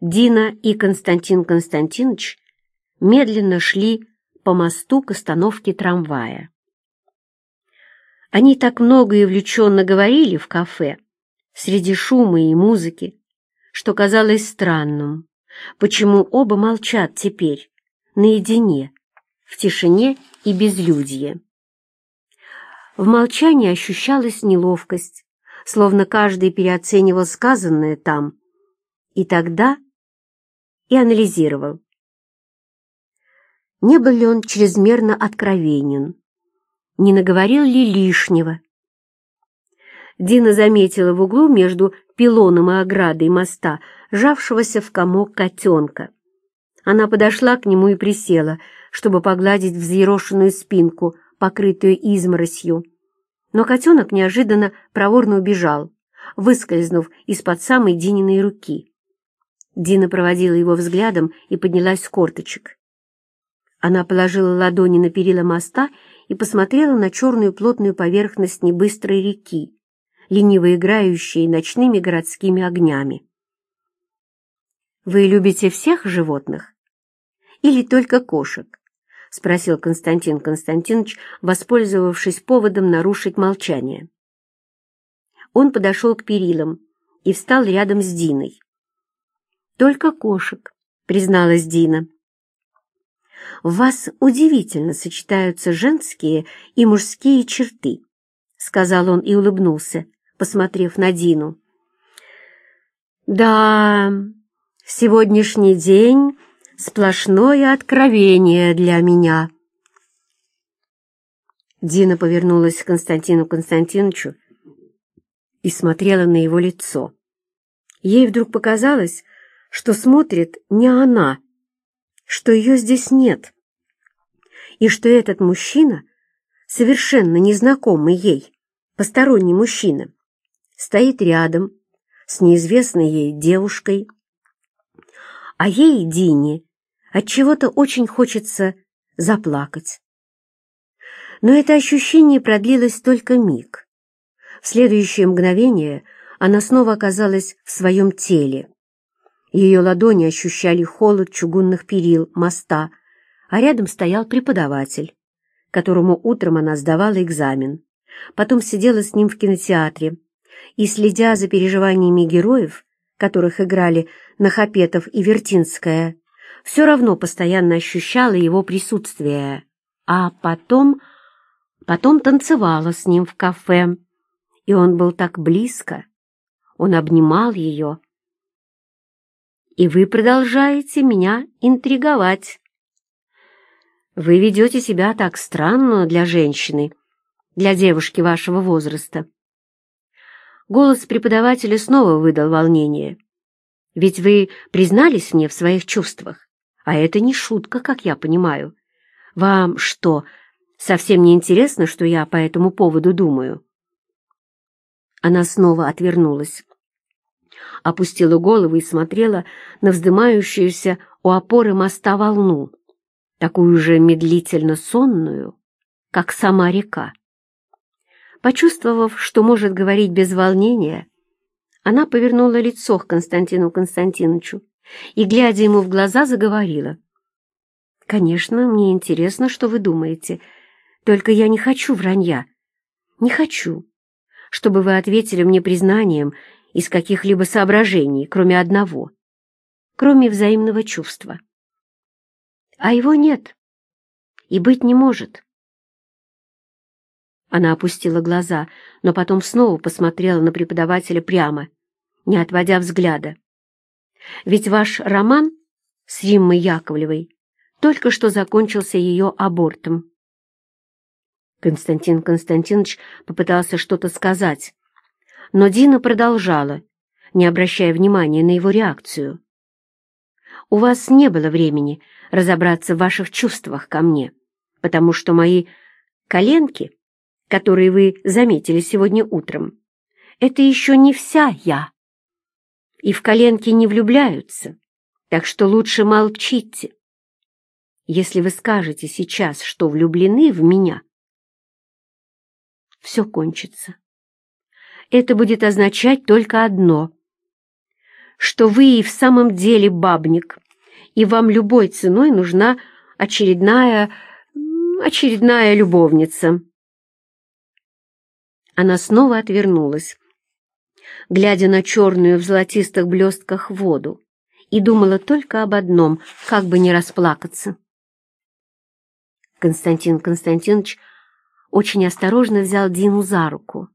Дина и Константин Константинович медленно шли по мосту к остановке трамвая. Они так много и увлеченно говорили в кафе, среди шума и музыки, что казалось странным, почему оба молчат теперь, наедине, в тишине и безлюдье. В молчании ощущалась неловкость, словно каждый переоценивал сказанное там, и тогда и анализировал. Не был ли он чрезмерно откровенен? Не наговорил ли лишнего? Дина заметила в углу между пилоном и оградой моста сжавшегося в комок котенка. Она подошла к нему и присела, чтобы погладить взъерошенную спинку, покрытую изморосью. Но котенок неожиданно проворно убежал, выскользнув из-под самой Дининой руки. Дина проводила его взглядом и поднялась с корточек. Она положила ладони на перила моста и посмотрела на черную плотную поверхность небыстрой реки, лениво играющей ночными городскими огнями. «Вы любите всех животных? Или только кошек?» — спросил Константин Константинович, воспользовавшись поводом нарушить молчание. Он подошел к перилам и встал рядом с Диной. «Только кошек», — призналась Дина. «В вас удивительно сочетаются женские и мужские черты», — сказал он и улыбнулся, посмотрев на Дину. «Да, сегодняшний день — сплошное откровение для меня». Дина повернулась к Константину Константиновичу и смотрела на его лицо. Ей вдруг показалось, что смотрит не она, что ее здесь нет, и что этот мужчина, совершенно незнакомый ей, посторонний мужчина, стоит рядом с неизвестной ей девушкой, а ей, Дине, от чего то очень хочется заплакать. Но это ощущение продлилось только миг. В следующее мгновение она снова оказалась в своем теле. Ее ладони ощущали холод чугунных перил моста, а рядом стоял преподаватель, которому утром она сдавала экзамен. Потом сидела с ним в кинотеатре и, следя за переживаниями героев, которых играли Нахапетов и Вертинская, все равно постоянно ощущала его присутствие. А потом... потом танцевала с ним в кафе, и он был так близко. Он обнимал ее, и вы продолжаете меня интриговать. Вы ведете себя так странно для женщины, для девушки вашего возраста. Голос преподавателя снова выдал волнение. Ведь вы признались мне в своих чувствах, а это не шутка, как я понимаю. Вам что, совсем не интересно, что я по этому поводу думаю?» Она снова отвернулась опустила голову и смотрела на вздымающуюся у опоры моста волну, такую же медлительно сонную, как сама река. Почувствовав, что может говорить без волнения, она повернула лицо к Константину Константиновичу и, глядя ему в глаза, заговорила. «Конечно, мне интересно, что вы думаете, только я не хочу вранья. Не хочу, чтобы вы ответили мне признанием из каких-либо соображений, кроме одного, кроме взаимного чувства. А его нет и быть не может. Она опустила глаза, но потом снова посмотрела на преподавателя прямо, не отводя взгляда. Ведь ваш роман с Риммой Яковлевой только что закончился ее абортом. Константин Константинович попытался что-то сказать, но Дина продолжала, не обращая внимания на его реакцию. «У вас не было времени разобраться в ваших чувствах ко мне, потому что мои коленки, которые вы заметили сегодня утром, это еще не вся я. И в коленки не влюбляются, так что лучше молчите. Если вы скажете сейчас, что влюблены в меня, все кончится это будет означать только одно, что вы и в самом деле бабник, и вам любой ценой нужна очередная... очередная любовница. Она снова отвернулась, глядя на черную в золотистых блестках воду, и думала только об одном, как бы не расплакаться. Константин Константинович очень осторожно взял Дину за руку.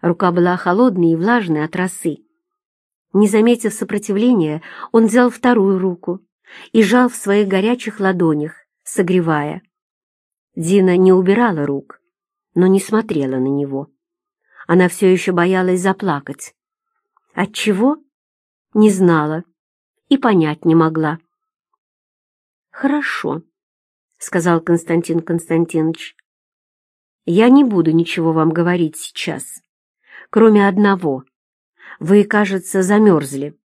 Рука была холодной и влажной от росы. Не заметив сопротивления, он взял вторую руку и жал в своих горячих ладонях, согревая. Дина не убирала рук, но не смотрела на него. Она все еще боялась заплакать. Отчего? Не знала и понять не могла. «Хорошо», — сказал Константин Константинович. «Я не буду ничего вам говорить сейчас, кроме одного. Вы, кажется, замерзли».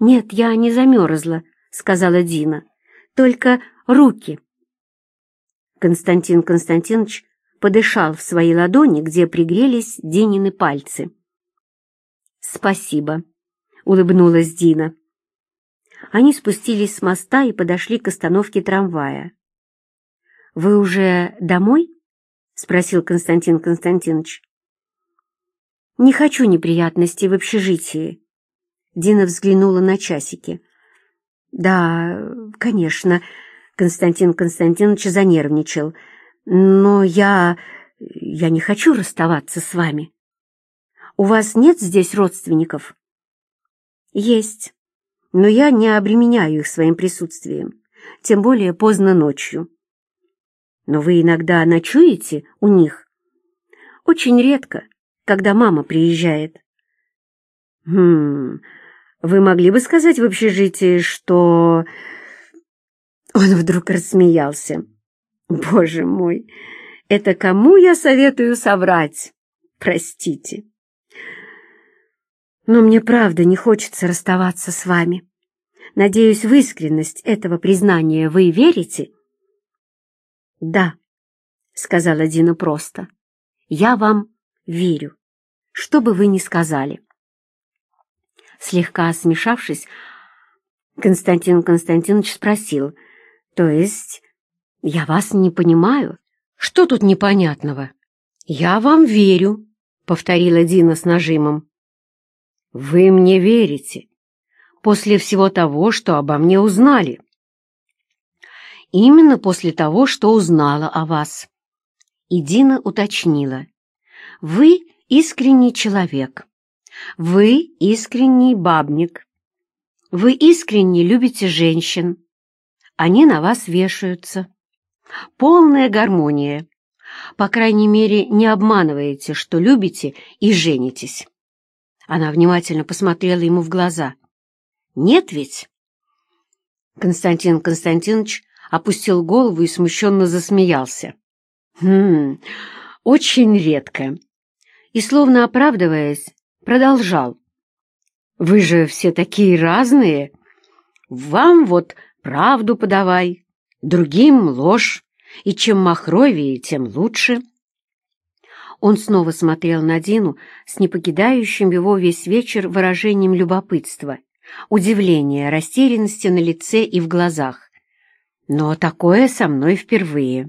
«Нет, я не замерзла», — сказала Дина. «Только руки». Константин Константинович подышал в свои ладони, где пригрелись Динины пальцы. «Спасибо», — улыбнулась Дина. Они спустились с моста и подошли к остановке трамвая. «Вы уже домой?» — спросил Константин Константинович. «Не хочу неприятностей в общежитии». Дина взглянула на часики. «Да, конечно», — Константин Константинович занервничал. «Но я... я не хочу расставаться с вами. У вас нет здесь родственников?» «Есть но я не обременяю их своим присутствием, тем более поздно ночью. Но вы иногда ночуете у них? Очень редко, когда мама приезжает. Хм, вы могли бы сказать в общежитии, что... Он вдруг рассмеялся. Боже мой, это кому я советую соврать? Простите но мне правда не хочется расставаться с вами. Надеюсь, в искренность этого признания вы верите?» «Да», — сказала Дина просто, — «я вам верю, что бы вы ни сказали». Слегка смешавшись, Константин Константинович спросил, «То есть я вас не понимаю? Что тут непонятного?» «Я вам верю», — повторила Дина с нажимом. «Вы мне верите после всего того, что обо мне узнали?» «Именно после того, что узнала о вас». И Дина уточнила. «Вы искренний человек. Вы искренний бабник. Вы искренне любите женщин. Они на вас вешаются. Полная гармония. По крайней мере, не обманываете, что любите и женитесь. Она внимательно посмотрела ему в глаза. «Нет ведь?» Константин Константинович опустил голову и смущенно засмеялся. «Хм, очень редко». И, словно оправдываясь, продолжал. «Вы же все такие разные. Вам вот правду подавай, другим ложь, и чем махровее, тем лучше». Он снова смотрел на Дину с непокидающим его весь вечер выражением любопытства, удивления, растерянности на лице и в глазах. Но такое со мной впервые.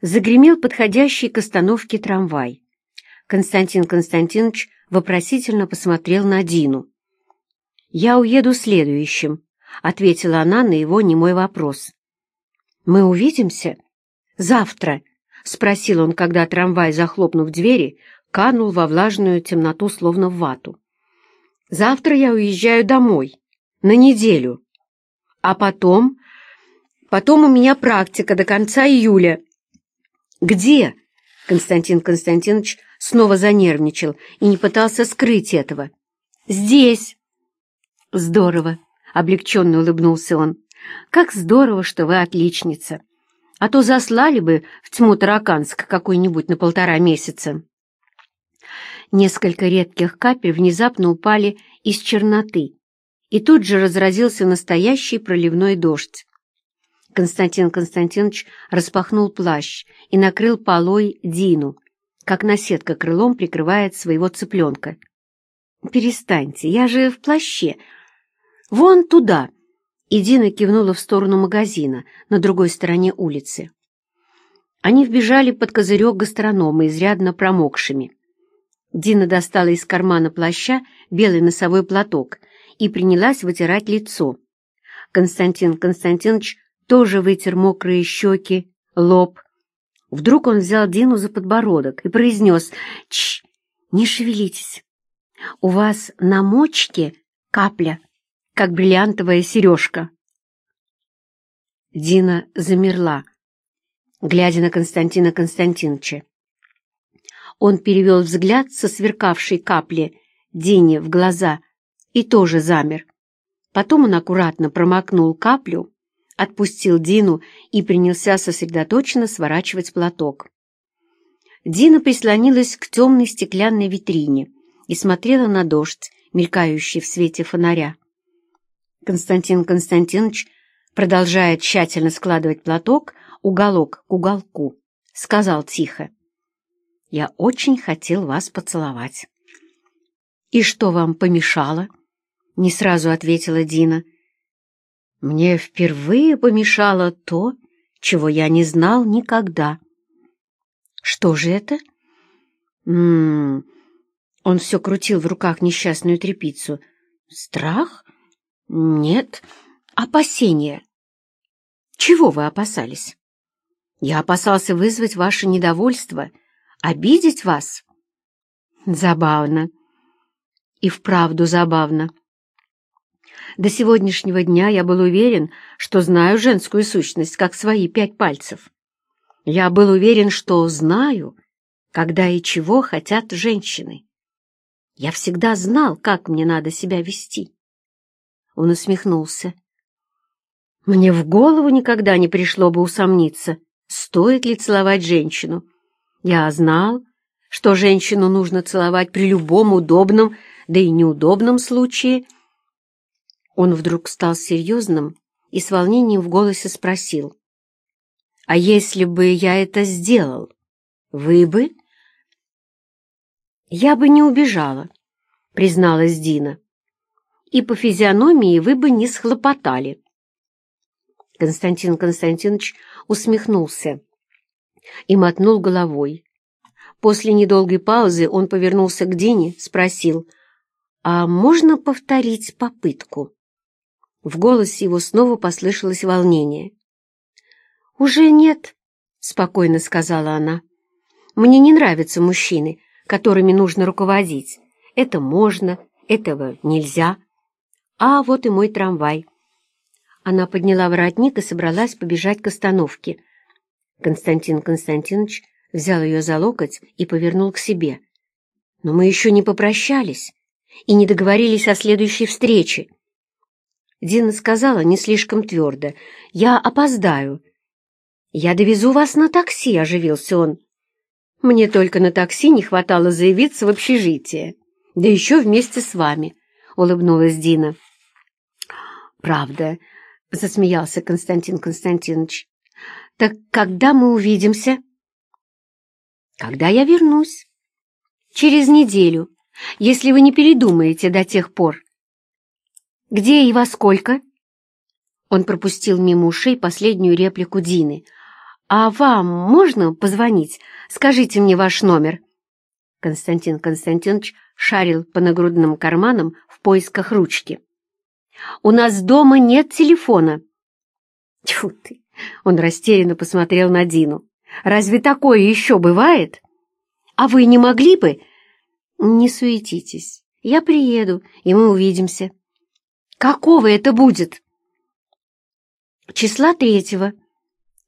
Загремел подходящий к остановке трамвай. Константин Константинович вопросительно посмотрел на Дину. «Я уеду следующим», — ответила она на его немой вопрос. «Мы увидимся?» «Завтра», — спросил он, когда трамвай, захлопнув двери, канул во влажную темноту, словно в вату. «Завтра я уезжаю домой. На неделю. А потом... Потом у меня практика до конца июля». «Где?» — Константин Константинович снова занервничал и не пытался скрыть этого. «Здесь». «Здорово», — облегченно улыбнулся он. «Как здорово, что вы отличница а то заслали бы в тьму Тараканск какой-нибудь на полтора месяца. Несколько редких капель внезапно упали из черноты, и тут же разразился настоящий проливной дождь. Константин Константинович распахнул плащ и накрыл полой Дину, как наседка крылом прикрывает своего цыпленка. перестаньте, я же в плаще. Вон туда!» И Дина кивнула в сторону магазина на другой стороне улицы. Они вбежали под козырек гастронома, изрядно промокшими. Дина достала из кармана плаща белый носовой платок и принялась вытирать лицо. Константин Константинович тоже вытер мокрые щеки, лоб. Вдруг он взял Дину за подбородок и произнес «Чш, не шевелитесь. У вас на мочке капля, как бриллиантовая сережка». Дина замерла, глядя на Константина Константиновича. Он перевел взгляд со сверкавшей капли Дине в глаза и тоже замер. Потом он аккуратно промокнул каплю, отпустил Дину и принялся сосредоточенно сворачивать платок. Дина прислонилась к темной стеклянной витрине и смотрела на дождь, мелькающий в свете фонаря. Константин Константинович, продолжая тщательно складывать платок, уголок к уголку, сказал тихо. Я очень хотел вас поцеловать. «И что вам помешало?» — не сразу ответила Дина. «Мне впервые помешало то, чего я не знал никогда». «Что же это?» «М -м -м. Он все крутил в руках несчастную тряпицу. «Страх? Нет. Опасение. Чего вы опасались?» «Я опасался вызвать ваше недовольство» обидеть вас? Забавно. И вправду забавно. До сегодняшнего дня я был уверен, что знаю женскую сущность, как свои пять пальцев. Я был уверен, что знаю, когда и чего хотят женщины. Я всегда знал, как мне надо себя вести. Он усмехнулся. Мне в голову никогда не пришло бы усомниться, стоит ли целовать женщину, я знал, что женщину нужно целовать при любом удобном, да и неудобном случае. Он вдруг стал серьезным и с волнением в голосе спросил. «А если бы я это сделал, вы бы?» «Я бы не убежала», — призналась Дина. «И по физиономии вы бы не схлопотали». Константин Константинович усмехнулся и мотнул головой. После недолгой паузы он повернулся к Дине, спросил, «А можно повторить попытку?» В голосе его снова послышалось волнение. «Уже нет», — спокойно сказала она. «Мне не нравятся мужчины, которыми нужно руководить. Это можно, этого нельзя. А вот и мой трамвай». Она подняла воротник и собралась побежать к остановке — Константин Константинович взял ее за локоть и повернул к себе. «Но мы еще не попрощались и не договорились о следующей встрече». Дина сказала не слишком твердо. «Я опоздаю». «Я довезу вас на такси», — оживился он. «Мне только на такси не хватало заявиться в общежитие. Да еще вместе с вами», — улыбнулась Дина. «Правда», — засмеялся Константин Константинович. Так когда мы увидимся? Когда я вернусь. Через неделю, если вы не передумаете до тех пор. Где и во сколько? Он пропустил мимо ушей последнюю реплику Дины. «А вам можно позвонить? Скажите мне ваш номер». Константин Константинович шарил по нагрудным карманам в поисках ручки. «У нас дома нет телефона». «Тьфу ты! Он растерянно посмотрел на Дину. «Разве такое еще бывает? А вы не могли бы...» «Не суетитесь. Я приеду, и мы увидимся». «Какого это будет?» «Числа третьего».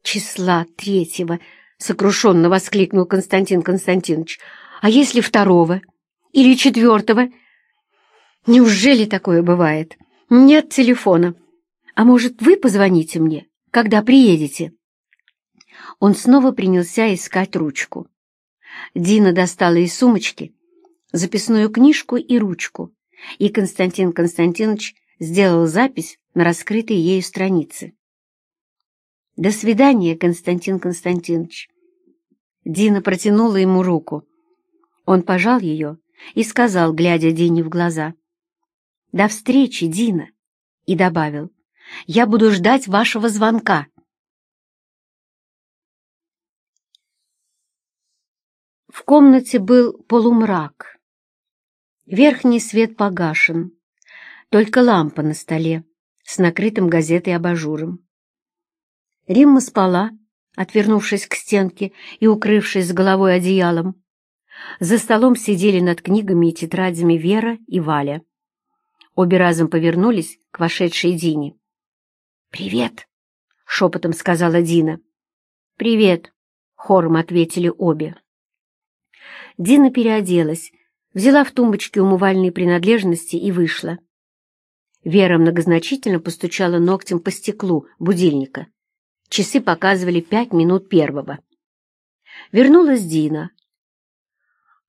«Числа третьего», — сокрушенно воскликнул Константин Константинович. «А если второго? Или четвертого?» «Неужели такое бывает? Нет телефона. А может, вы позвоните мне?» когда приедете?» Он снова принялся искать ручку. Дина достала из сумочки записную книжку и ручку, и Константин Константинович сделал запись на раскрытой ею странице. «До свидания, Константин Константинович». Дина протянула ему руку. Он пожал ее и сказал, глядя Дине в глаза. «До встречи, Дина!» и добавил. «Я буду ждать вашего звонка». В комнате был полумрак. Верхний свет погашен, только лампа на столе с накрытым газетой абажуром. Римма спала, отвернувшись к стенке и укрывшись с головой одеялом. За столом сидели над книгами и тетрадями Вера и Валя. Обе разом повернулись к вошедшей Дине. «Привет!» — шепотом сказала Дина. «Привет!» — хором ответили обе. Дина переоделась, взяла в тумбочке умывальные принадлежности и вышла. Вера многозначительно постучала ногтем по стеклу будильника. Часы показывали пять минут первого. Вернулась Дина.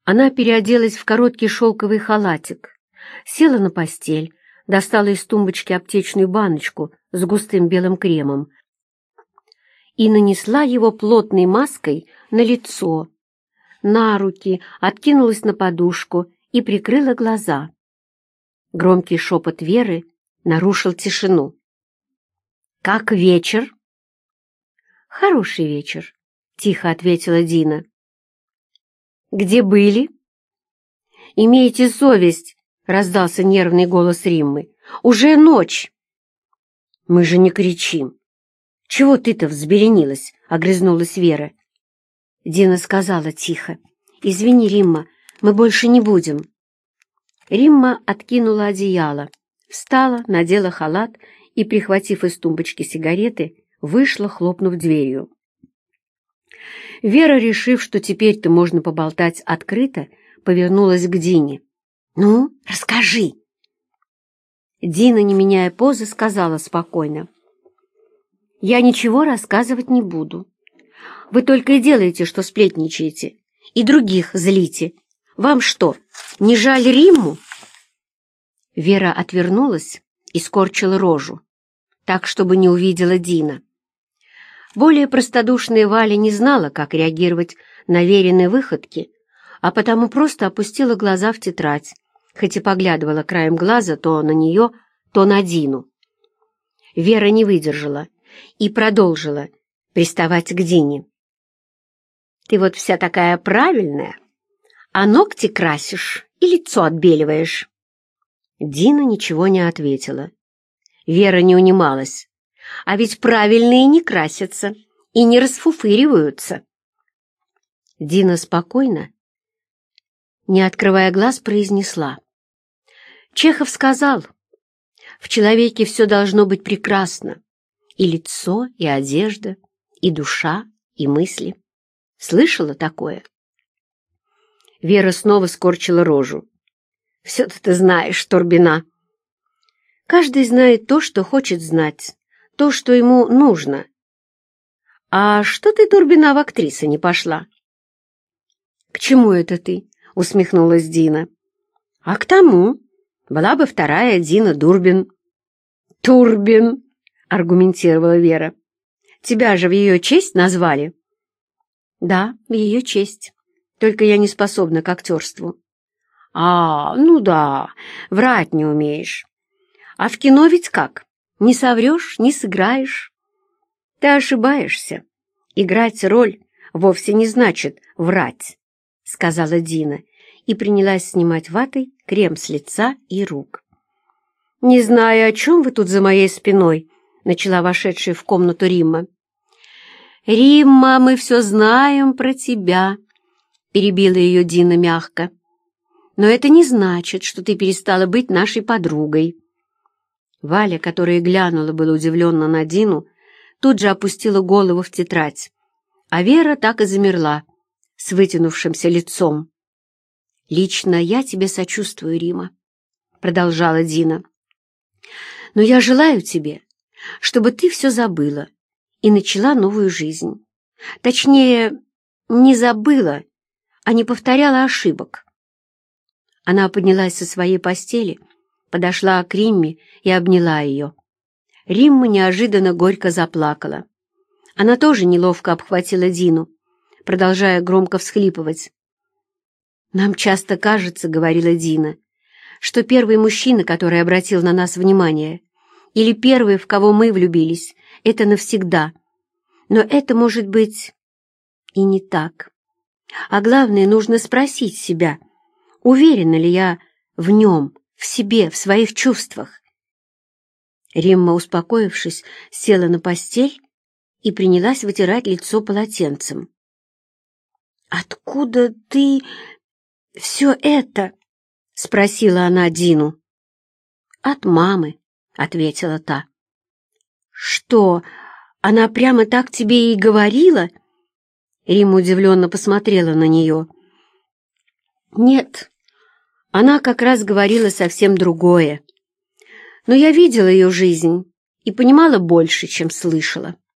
Она переоделась в короткий шелковый халатик, села на постель, достала из тумбочки аптечную баночку с густым белым кремом и нанесла его плотной маской на лицо, на руки, откинулась на подушку и прикрыла глаза. Громкий шепот Веры нарушил тишину. «Как вечер?» «Хороший вечер», — тихо ответила Дина. «Где были?» «Имейте совесть», — раздался нервный голос Риммы. «Уже ночь!» «Мы же не кричим!» «Чего ты-то взбеленилась?» — огрызнулась Вера. Дина сказала тихо. «Извини, Римма, мы больше не будем». Римма откинула одеяло, встала, надела халат и, прихватив из тумбочки сигареты, вышла, хлопнув дверью. Вера, решив, что теперь-то можно поболтать открыто, повернулась к Дине. «Ну, расскажи!» Дина, не меняя позы, сказала спокойно. «Я ничего рассказывать не буду. Вы только и делаете, что сплетничаете, и других злите. Вам что, не жаль Римму?» Вера отвернулась и скорчила рожу, так, чтобы не увидела Дина. Более простодушная Валя не знала, как реагировать на веренные выходки, а потому просто опустила глаза в тетрадь хоть и поглядывала краем глаза то на нее, то на Дину. Вера не выдержала и продолжила приставать к Дине. «Ты вот вся такая правильная, а ногти красишь и лицо отбеливаешь». Дина ничего не ответила. Вера не унималась. А ведь правильные не красятся и не расфуфыриваются. Дина спокойно, не открывая глаз, произнесла. Чехов сказал, в человеке все должно быть прекрасно. И лицо, и одежда, и душа, и мысли. Слышала такое? Вера снова скорчила рожу. Все-то ты знаешь, Турбина. Каждый знает то, что хочет знать, то, что ему нужно. А что ты, Турбина, в актрисы не пошла? К чему это ты? Усмехнулась Дина. А к тому, была бы вторая Дина Дурбин. «Турбин!» — аргументировала Вера. «Тебя же в ее честь назвали?» «Да, в ее честь. Только я не способна к актерству». «А, ну да, врать не умеешь. А в кино ведь как? Не соврешь, не сыграешь». «Ты ошибаешься. Играть роль вовсе не значит врать», — сказала Дина и принялась снимать ватой крем с лица и рук. «Не знаю, о чем вы тут за моей спиной», — начала вошедшая в комнату Римма. «Римма, мы все знаем про тебя», — перебила ее Дина мягко. «Но это не значит, что ты перестала быть нашей подругой». Валя, которая глянула было удивленно на Дину, тут же опустила голову в тетрадь, а Вера так и замерла, с вытянувшимся лицом. «Лично я тебе сочувствую, Рима», — продолжала Дина. «Но я желаю тебе, чтобы ты все забыла и начала новую жизнь. Точнее, не забыла, а не повторяла ошибок». Она поднялась со своей постели, подошла к Римме и обняла ее. Римма неожиданно горько заплакала. Она тоже неловко обхватила Дину, продолжая громко всхлипывать. «Нам часто кажется, — говорила Дина, — что первый мужчина, который обратил на нас внимание, или первый, в кого мы влюбились, — это навсегда. Но это может быть и не так. А главное, нужно спросить себя, уверена ли я в нем, в себе, в своих чувствах. Римма, успокоившись, села на постель и принялась вытирать лицо полотенцем. «Откуда ты все это?» — спросила она Дину. «От мамы», — ответила та. «Что, она прямо так тебе и говорила?» Римма удивленно посмотрела на нее. «Нет, она как раз говорила совсем другое. Но я видела ее жизнь и понимала больше, чем слышала.